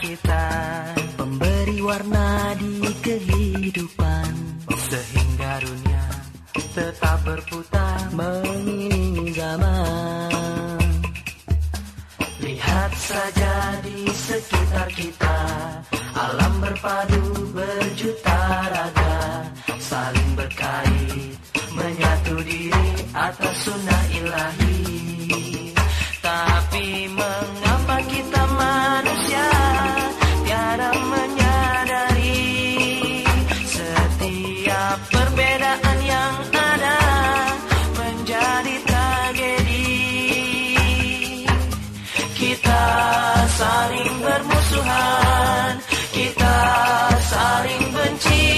kita. Pemberi warna di kehidupan. Sehingga dunia tetap berputar Mengiringi zaman Lihat saja di sekitar kita. Alam berpadu berjuta raga. Saling berkait Menyatu diri atas sunnah ilahi. Tapi mengapa kita manusia kita saling benci,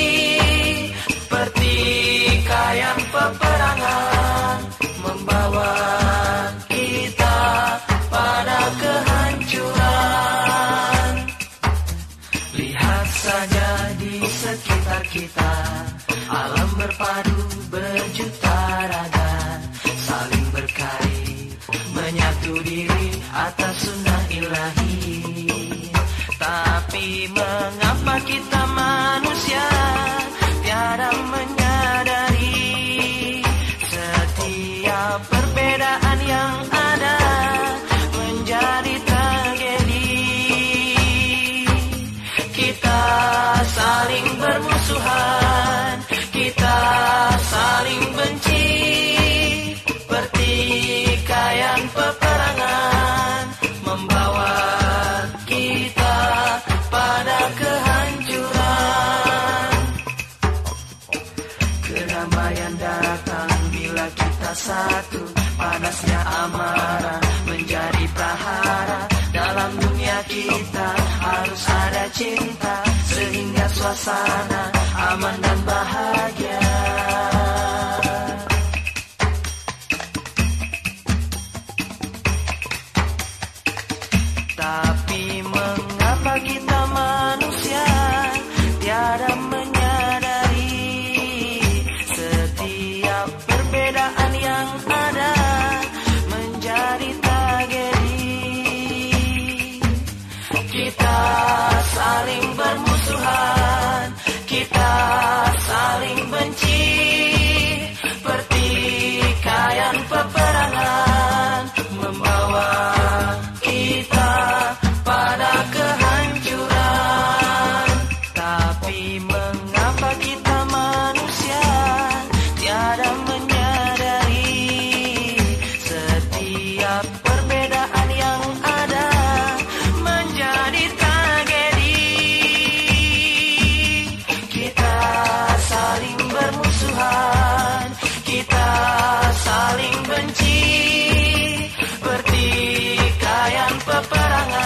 pertikaian peperangan membawa kita pada kehancuran. Lihat saja di sekitar kita, alam berpadu berjuta raga, saling berkait, menyatu diri atas. Tapi mengapa kita Kedamaian datang bila kita satu, panasnya amarah menjadi prahara. Dalam dunia kita harus ada cinta sehingga suasana aman dan bahagia. Tapi mengapa kita manusia Kita saling bermusuhan, kita saling benci, paran